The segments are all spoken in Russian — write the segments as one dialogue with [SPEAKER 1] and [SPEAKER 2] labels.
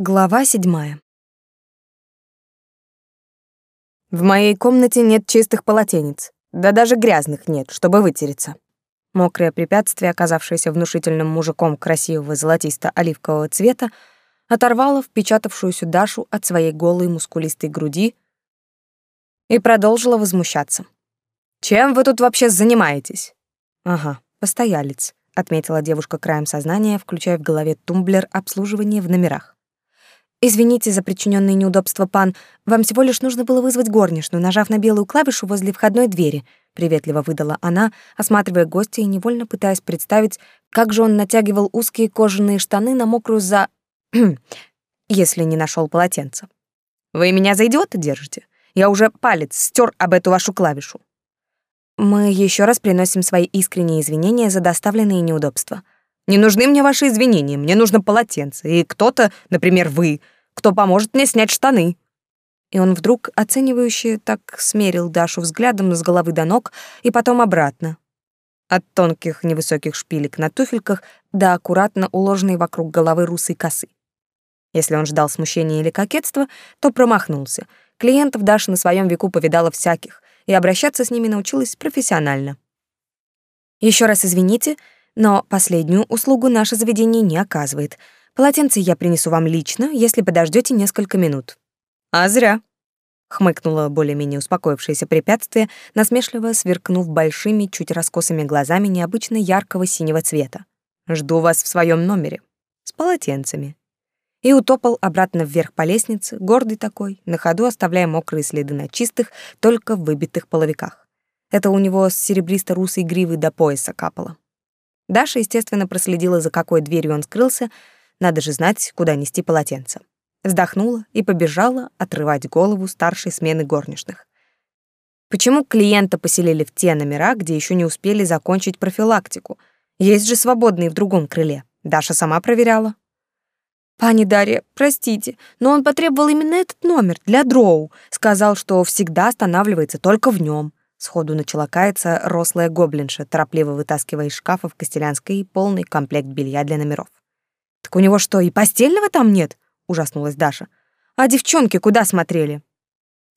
[SPEAKER 1] Глава седьмая. В моей комнате нет чистых полотенец, да даже грязных нет, чтобы вытереться. Мокрое препятствие, оказавшееся внушительным мужиком красивого золотисто-оливкового цвета, оторвало впечатавшуюся Дашу от своей голой мускулистой груди и продолжила возмущаться. «Чем вы тут вообще занимаетесь?» «Ага, постоялец», — отметила девушка краем сознания, включая в голове тумблер обслуживания в номерах. «Извините за причиненные неудобства, пан. Вам всего лишь нужно было вызвать горничную, нажав на белую клавишу возле входной двери», — приветливо выдала она, осматривая гостя и невольно пытаясь представить, как же он натягивал узкие кожаные штаны на мокрую за... если не нашел полотенца. «Вы меня за идиота держите? Я уже палец стер об эту вашу клавишу». «Мы еще раз приносим свои искренние извинения за доставленные неудобства», не нужны мне ваши извинения, мне нужно полотенце, и кто-то, например, вы, кто поможет мне снять штаны». И он вдруг оценивающе так смерил Дашу взглядом с головы до ног и потом обратно. От тонких невысоких шпилек на туфельках до аккуратно уложенной вокруг головы русой косы. Если он ждал смущения или кокетства, то промахнулся. Клиентов Даша на своем веку повидала всяких, и обращаться с ними научилась профессионально. Еще раз извините, но последнюю услугу наше заведение не оказывает. Полотенце я принесу вам лично, если подождете несколько минут. А зря, хмыкнула более-менее успокоившееся препятствие, насмешливо сверкнув большими, чуть раскосыми глазами необычно яркого синего цвета. Жду вас в своем номере с полотенцами. И утопал обратно вверх по лестнице, гордый такой, на ходу оставляя мокрые следы на чистых, только выбитых половиках. Это у него с серебристо-русой гривы до пояса капало. Даша, естественно, проследила, за какой дверью он скрылся. Надо же знать, куда нести полотенце. Вздохнула и побежала отрывать голову старшей смены горничных. Почему клиента поселили в те номера, где еще не успели закончить профилактику? Есть же свободные в другом крыле. Даша сама проверяла. «Пани Дарья, простите, но он потребовал именно этот номер для дроу. Сказал, что всегда останавливается только в нем. Сходу начала каяться рослая гоблинша, торопливо вытаскивая из шкафа в Костелянской полный комплект белья для номеров. «Так у него что, и постельного там нет?» — ужаснулась Даша. «А девчонки куда смотрели?»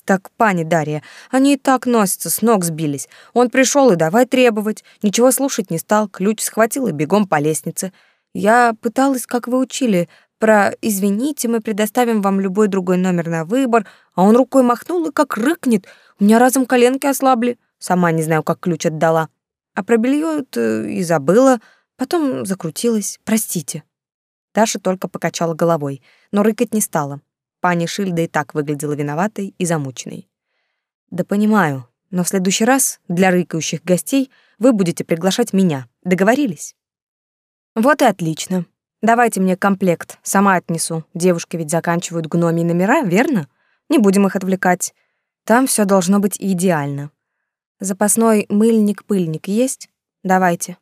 [SPEAKER 1] «Так, пани Дарья, они и так носятся, с ног сбились. Он пришел и давай требовать. Ничего слушать не стал, ключ схватил и бегом по лестнице. Я пыталась, как вы учили, про «извините, мы предоставим вам любой другой номер на выбор», а он рукой махнул и как рыкнет. Меня разом коленки ослабли. Сама не знаю, как ключ отдала. А про белье и забыла. Потом закрутилась. Простите. Даша только покачала головой, но рыкать не стала. Пани Шильда и так выглядела виноватой и замученной. «Да понимаю, но в следующий раз для рыкающих гостей вы будете приглашать меня. Договорились?» «Вот и отлично. Давайте мне комплект, сама отнесу. Девушки ведь заканчивают гномии номера, верно? Не будем их отвлекать. Там все должно быть идеально. Запасной мыльник-пыльник есть? Давайте.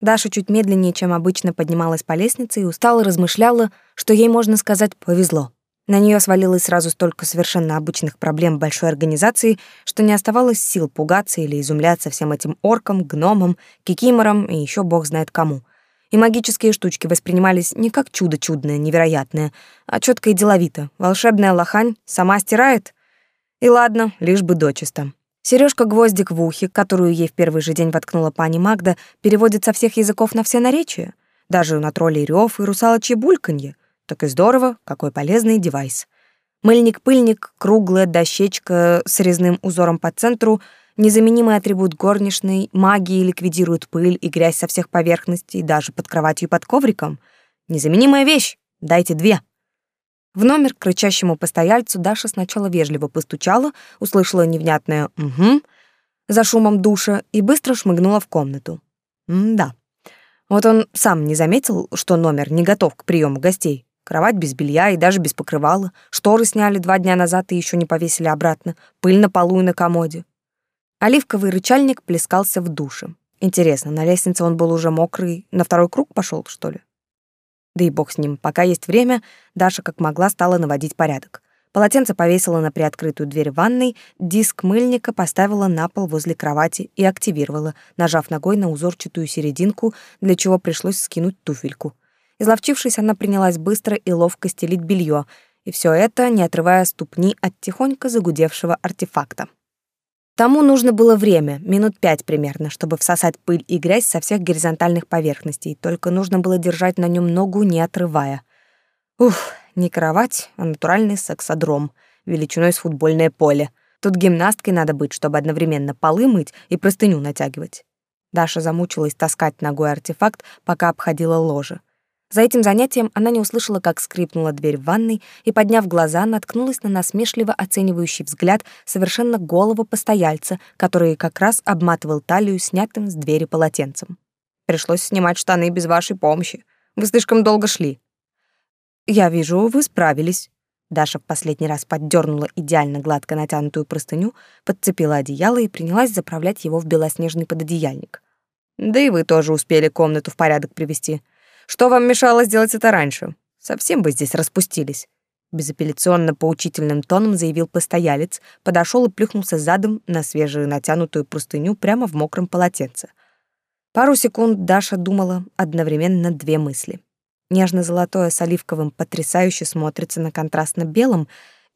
[SPEAKER 1] Даша чуть медленнее, чем обычно, поднималась по лестнице и устало размышляла, что ей, можно сказать, повезло. На нее свалилось сразу столько совершенно обычных проблем большой организации, что не оставалось сил пугаться или изумляться всем этим оркам, гномам, кикиморам и еще бог знает кому. И магические штучки воспринимались не как чудо чудное, невероятное, а четко и деловито. Волшебная лохань сама стирает, и ладно, лишь бы дочисто. Сережка-гвоздик в ухе, которую ей в первый же день воткнула пани Магда, переводит со всех языков на все наречия. Даже на троллей рёв и русалочье бульканье. Так и здорово, какой полезный девайс. Мыльник-пыльник, круглая дощечка с резным узором по центру, незаменимый атрибут горничной, магии ликвидирует пыль и грязь со всех поверхностей, даже под кроватью и под ковриком. Незаменимая вещь, дайте две. В номер к рычащему постояльцу Даша сначала вежливо постучала, услышала невнятное «угу» за шумом душа и быстро шмыгнула в комнату. М-да. Вот он сам не заметил, что номер не готов к приему гостей. Кровать без белья и даже без покрывала. Шторы сняли два дня назад и еще не повесили обратно. Пыль на полу и на комоде. Оливковый рычальник плескался в душе. Интересно, на лестнице он был уже мокрый, на второй круг пошел, что ли? Да и бог с ним, пока есть время, Даша как могла стала наводить порядок. Полотенце повесила на приоткрытую дверь ванной, диск мыльника поставила на пол возле кровати и активировала, нажав ногой на узорчатую серединку, для чего пришлось скинуть туфельку. Изловчившись, она принялась быстро и ловко стелить белье, и все это, не отрывая ступни от тихонько загудевшего артефакта. Тому нужно было время, минут пять примерно, чтобы всосать пыль и грязь со всех горизонтальных поверхностей, только нужно было держать на нем ногу, не отрывая. Ух, не кровать, а натуральный сексодром, величиной с футбольное поле. Тут гимнасткой надо быть, чтобы одновременно полы мыть и простыню натягивать. Даша замучилась таскать ногой артефакт, пока обходила ложе. За этим занятием она не услышала, как скрипнула дверь в ванной и, подняв глаза, наткнулась на насмешливо оценивающий взгляд совершенно голого постояльца, который как раз обматывал талию снятым с двери полотенцем. «Пришлось снимать штаны без вашей помощи. Вы слишком долго шли». «Я вижу, вы справились». Даша в последний раз поддернула идеально гладко натянутую простыню, подцепила одеяло и принялась заправлять его в белоснежный пододеяльник. «Да и вы тоже успели комнату в порядок привести. Что вам мешало сделать это раньше? Совсем бы здесь распустились. Безапелляционно поучительным тоном заявил постоялец, подошел и плюхнулся задом на свежую натянутую простыню прямо в мокром полотенце. Пару секунд Даша думала одновременно две мысли. Нежно-золотое с оливковым потрясающе смотрится на контрастно-белом,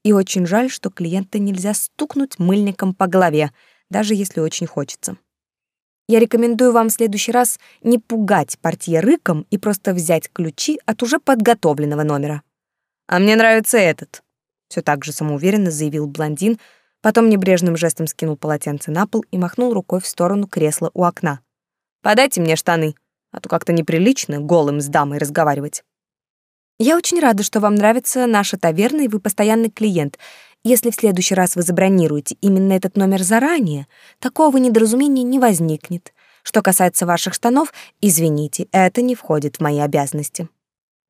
[SPEAKER 1] и очень жаль, что клиента нельзя стукнуть мыльником по голове, даже если очень хочется. Я рекомендую вам в следующий раз не пугать портье рыком и просто взять ключи от уже подготовленного номера. А мне нравится этот, все так же самоуверенно заявил блондин, потом небрежным жестом скинул полотенце на пол и махнул рукой в сторону кресла у окна. Подайте мне штаны, а то как-то неприлично голым с дамой разговаривать. Я очень рада, что вам нравится наша таверна, и вы постоянный клиент. Если в следующий раз вы забронируете именно этот номер заранее, такого недоразумения не возникнет. Что касается ваших штанов, извините, это не входит в мои обязанности».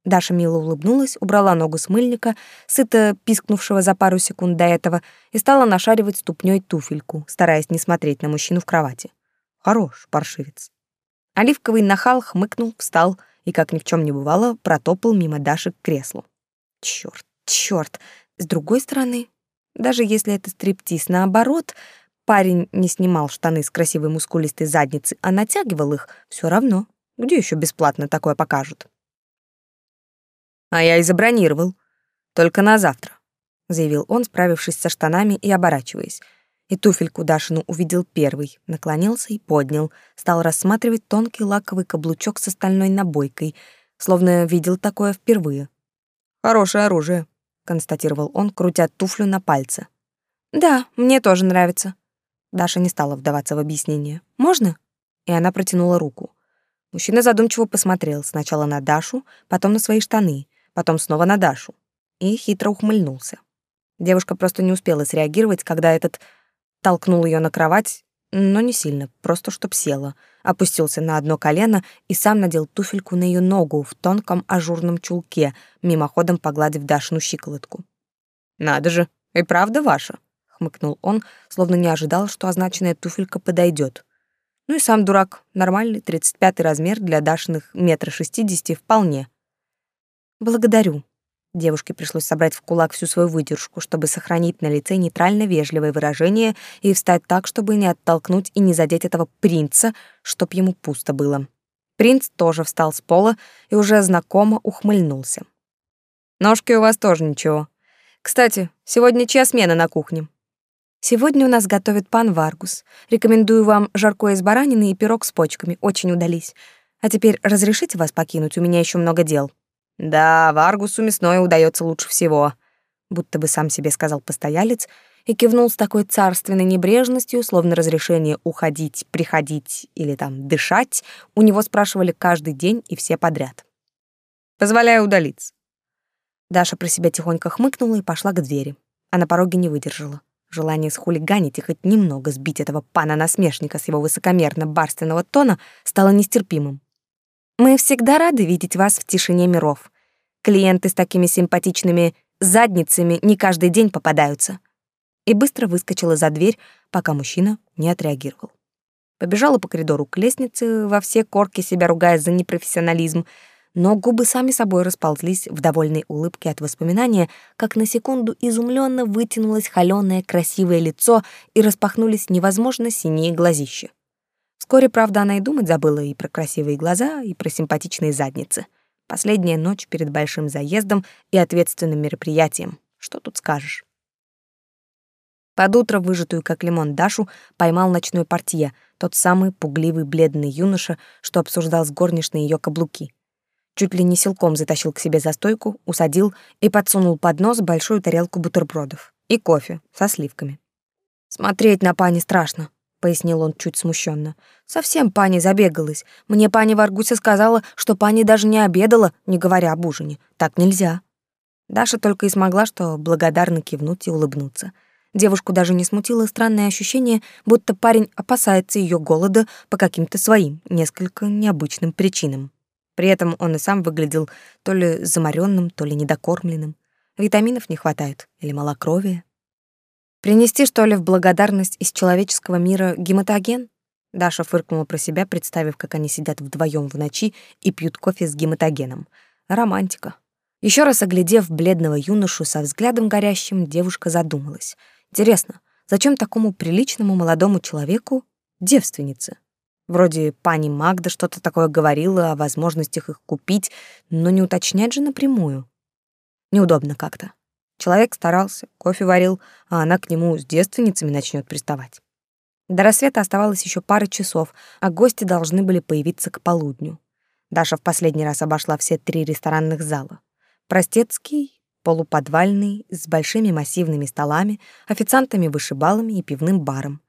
[SPEAKER 1] Даша мило улыбнулась, убрала ногу с мыльника, сыто пискнувшего за пару секунд до этого, и стала нашаривать ступней туфельку, стараясь не смотреть на мужчину в кровати. Хорош, паршивец. Оливковый нахал хмыкнул, встал и, как ни в чем не бывало, протопал мимо Даши к креслу. Черт, черт! С другой стороны, даже если это стриптиз, наоборот, парень не снимал штаны с красивой мускулистой задницы, а натягивал их, все равно. Где еще бесплатно такое покажут? А я и забронировал. Только на завтра, заявил он, справившись со штанами и оборачиваясь. И туфельку Дашину увидел первый, наклонился и поднял, стал рассматривать тонкий лаковый каблучок с стальной набойкой, словно видел такое впервые. Хорошее оружие констатировал он, крутя туфлю на пальце. Да, мне тоже нравится. Даша не стала вдаваться в объяснение. Можно? И она протянула руку. Мужчина задумчиво посмотрел сначала на Дашу, потом на свои штаны, потом снова на Дашу и хитро ухмыльнулся. Девушка просто не успела среагировать, когда этот толкнул ее на кровать но не сильно, просто чтоб села, опустился на одно колено и сам надел туфельку на ее ногу в тонком ажурном чулке, мимоходом погладив Дашину щиколотку. «Надо же, и правда ваша», — хмыкнул он, словно не ожидал, что означенная туфелька подойдет. Ну и сам дурак, нормальный, тридцать пятый размер для Дашиных метра шестидесяти вполне. «Благодарю», Девушке пришлось собрать в кулак всю свою выдержку, чтобы сохранить на лице нейтрально-вежливое выражение и встать так, чтобы не оттолкнуть и не задеть этого принца, чтоб ему пусто было. Принц тоже встал с пола и уже знакомо ухмыльнулся. «Ножки у вас тоже ничего. Кстати, сегодня чья смена на кухне?» «Сегодня у нас готовит пан Варгус. Рекомендую вам жаркое из баранины и пирог с почками. Очень удались. А теперь разрешите вас покинуть, у меня еще много дел». Да, Варгусу мясное удается лучше всего, будто бы сам себе сказал постоялец и кивнул с такой царственной небрежностью, словно разрешение уходить, приходить или там дышать у него спрашивали каждый день и все подряд. Позволяю удалиться. Даша про себя тихонько хмыкнула и пошла к двери. А на пороге не выдержала. Желание схулиганить и хоть немного сбить этого пана-насмешника с его высокомерно-барственного тона стало нестерпимым. Мы всегда рады видеть вас в тишине миров. Клиенты с такими симпатичными задницами не каждый день попадаются. И быстро выскочила за дверь, пока мужчина не отреагировал. Побежала по коридору к лестнице, во все корки себя ругая за непрофессионализм, но губы сами собой расползлись в довольной улыбке от воспоминания, как на секунду изумленно вытянулось холёное красивое лицо и распахнулись невозможно синие глазища. Вскоре, правда, она и думать забыла и про красивые глаза, и про симпатичные задницы. Последняя ночь перед большим заездом и ответственным мероприятием. Что тут скажешь? Под утро выжатую как лимон Дашу поймал ночной портье, тот самый пугливый бледный юноша, что обсуждал с горничной ее каблуки. Чуть ли не силком затащил к себе за стойку, усадил и подсунул под нос большую тарелку бутербродов и кофе со сливками. «Смотреть на пани страшно», — пояснил он чуть смущенно. «Совсем пани забегалась. Мне пани Варгуся сказала, что пани даже не обедала, не говоря об ужине. Так нельзя». Даша только и смогла что благодарно кивнуть и улыбнуться — Девушку даже не смутило странное ощущение, будто парень опасается ее голода по каким-то своим, несколько необычным причинам. При этом он и сам выглядел то ли заморенным, то ли недокормленным. Витаминов не хватает или малокровия. Принести, что ли, в благодарность из человеческого мира гематоген? Даша фыркнула про себя, представив, как они сидят вдвоем в ночи и пьют кофе с гематогеном. Романтика. Еще раз оглядев бледного юношу со взглядом горящим, девушка задумалась — Интересно, зачем такому приличному молодому человеку девственница? Вроде пани Магда что-то такое говорила о возможностях их купить, но не уточнять же напрямую. Неудобно как-то. Человек старался, кофе варил, а она к нему с девственницами начнет приставать. До рассвета оставалось еще пара часов, а гости должны были появиться к полудню. Даша в последний раз обошла все три ресторанных зала. Простецкий, полуподвальный, с большими массивными столами, официантами-вышибалами и пивным баром.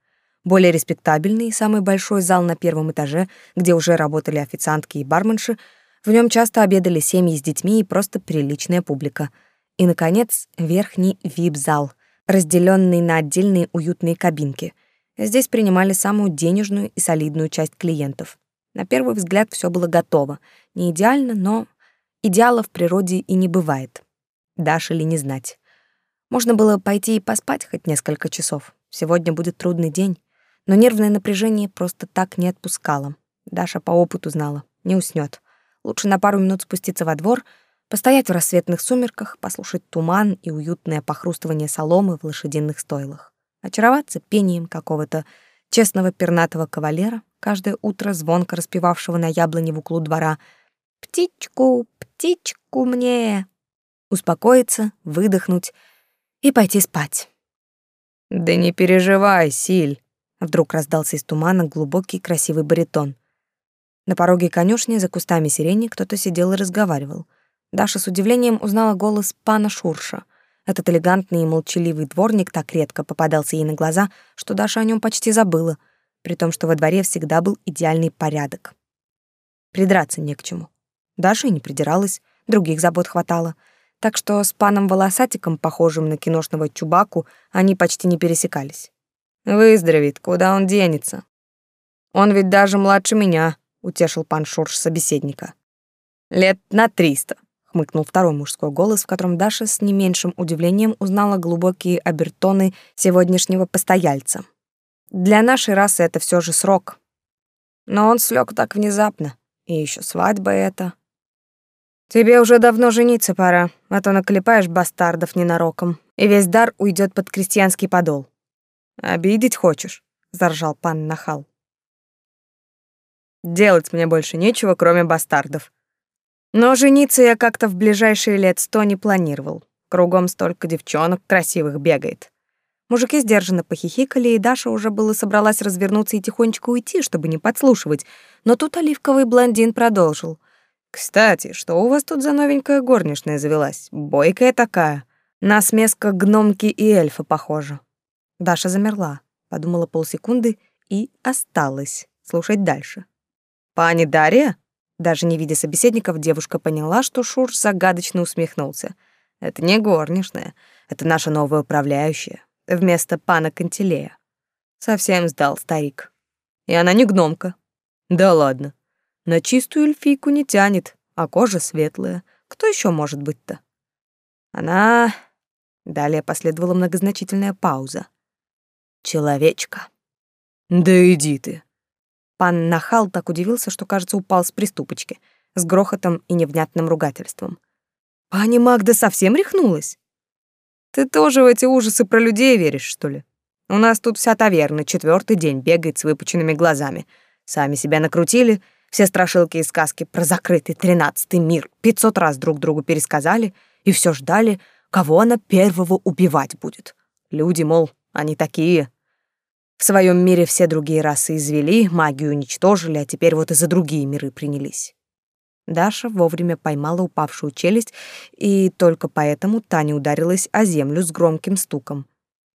[SPEAKER 1] Более респектабельный, самый большой зал на первом этаже, где уже работали официантки и барменши, в нем часто обедали семьи с детьми и просто приличная публика. И, наконец, верхний вип-зал, разделенный на отдельные уютные кабинки. Здесь принимали самую денежную и солидную часть клиентов. На первый взгляд все было готово. Не идеально, но идеала в природе и не бывает. Дашь или не знать. Можно было пойти и поспать хоть несколько часов. Сегодня будет трудный день, но нервное напряжение просто так не отпускало. Даша по опыту знала, не уснёт. Лучше на пару минут спуститься во двор, постоять в рассветных сумерках, послушать туман и уютное похрустывание соломы в лошадиных стойлах. Очароваться пением какого-то честного пернатого кавалера, каждое утро звонко распевавшего на яблоне в углу двора «Птичку, птичку мне!» успокоиться, выдохнуть и пойти спать. «Да не переживай, Силь!» Вдруг раздался из тумана глубокий красивый баритон. На пороге конюшни за кустами сирени кто-то сидел и разговаривал. Даша с удивлением узнала голос пана Шурша. Этот элегантный и молчаливый дворник так редко попадался ей на глаза, что Даша о нем почти забыла, при том, что во дворе всегда был идеальный порядок. Придраться не к чему. Даша и не придиралась, других забот хватало — так что с паном Волосатиком, похожим на киношного Чубаку, они почти не пересекались. «Выздоровеет, куда он денется?» «Он ведь даже младше меня», — утешил пан Шурш собеседника. «Лет на триста», — хмыкнул второй мужской голос, в котором Даша с не меньшим удивлением узнала глубокие обертоны сегодняшнего постояльца. «Для нашей расы это все же срок. Но он слег так внезапно, и еще свадьба эта...» Тебе уже давно жениться пора, а то наклепаешь бастардов ненароком, и весь дар уйдет под крестьянский подол. Обидеть хочешь? заржал пан Нахал. Делать мне больше нечего, кроме бастардов. Но жениться я как-то в ближайшие лет сто не планировал. Кругом столько девчонок красивых бегает. Мужики сдержанно похихикали, и Даша уже было собралась развернуться и тихонечко уйти, чтобы не подслушивать, но тут оливковый блондин продолжил — «Кстати, что у вас тут за новенькая горничная завелась? Бойкая такая. На смеска гномки и эльфа похожа». Даша замерла, подумала полсекунды и осталась слушать дальше. «Пани Дарья?» Даже не видя собеседников, девушка поняла, что Шурш загадочно усмехнулся. «Это не горничная, это наша новая управляющая, вместо пана Кантилея». Совсем сдал старик. И она не гномка. Да ладно. На чистую эльфийку не тянет, а кожа светлая. Кто еще может быть-то? Она... Далее последовала многозначительная пауза. Человечка. Да иди ты. Пан Нахал так удивился, что, кажется, упал с приступочки, с грохотом и невнятным ругательством. Пани Магда совсем рехнулась? Ты тоже в эти ужасы про людей веришь, что ли? У нас тут вся таверна четвертый день бегает с выпученными глазами. Сами себя накрутили, Все страшилки и сказки про закрытый тринадцатый мир пятьсот раз друг другу пересказали и все ждали, кого она первого убивать будет. Люди, мол, они такие. В своем мире все другие расы извели, магию уничтожили, а теперь вот и за другие миры принялись. Даша вовремя поймала упавшую челюсть, и только поэтому Таня ударилась о землю с громким стуком.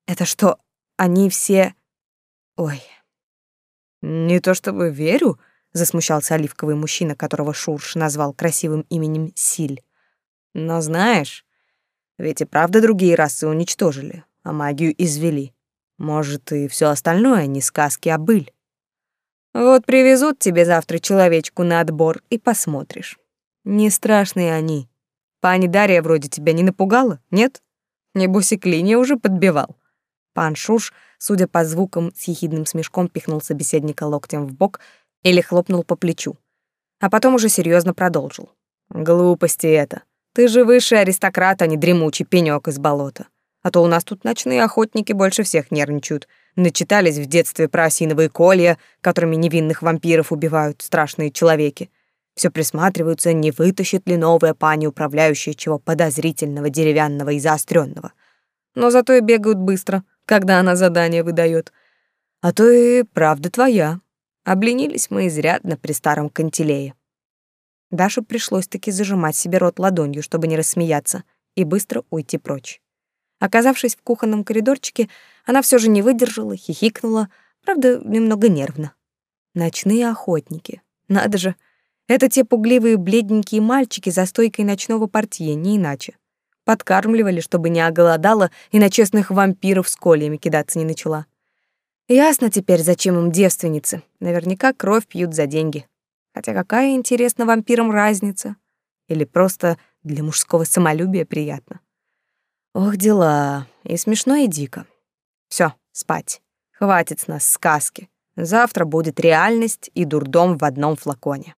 [SPEAKER 1] «Это что, они все...» «Ой...» «Не то чтобы верю», — засмущался оливковый мужчина, которого Шурш назвал красивым именем Силь. «Но знаешь, ведь и правда другие расы уничтожили, а магию извели. Может, и все остальное не сказки, а быль. Вот привезут тебе завтра человечку на отбор и посмотришь. Не страшные они. Пани Дарья вроде тебя не напугала, нет? Небось и клинья уже подбивал. Пан Шуш, судя по звукам, с ехидным смешком пихнул собеседника локтем в бок или хлопнул по плечу. А потом уже серьезно продолжил. «Глупости это. Ты же высший аристократ, а не дремучий пенёк из болота. А то у нас тут ночные охотники больше всех нервничают. Начитались в детстве про осиновые колья, которыми невинных вампиров убивают страшные человеки. Все присматриваются, не вытащит ли новая пани, управляющая чего подозрительного, деревянного и заостренного. Но зато и бегают быстро, когда она задание выдает. А то и правда твоя. Обленились мы изрядно при старом кантилее. Дашу пришлось таки зажимать себе рот ладонью, чтобы не рассмеяться, и быстро уйти прочь. Оказавшись в кухонном коридорчике, она все же не выдержала, хихикнула, правда, немного нервно. Ночные охотники. Надо же, это те пугливые бледненькие мальчики за стойкой ночного портье, не иначе. Подкармливали, чтобы не оголодала и на честных вампиров с кольями кидаться не начала. Ясно теперь, зачем им девственницы. Наверняка кровь пьют за деньги. Хотя какая, интересна вампирам разница? Или просто для мужского самолюбия приятно? Ох, дела. И смешно, и дико. Все, спать. Хватит с нас сказки. Завтра будет реальность и дурдом в одном флаконе.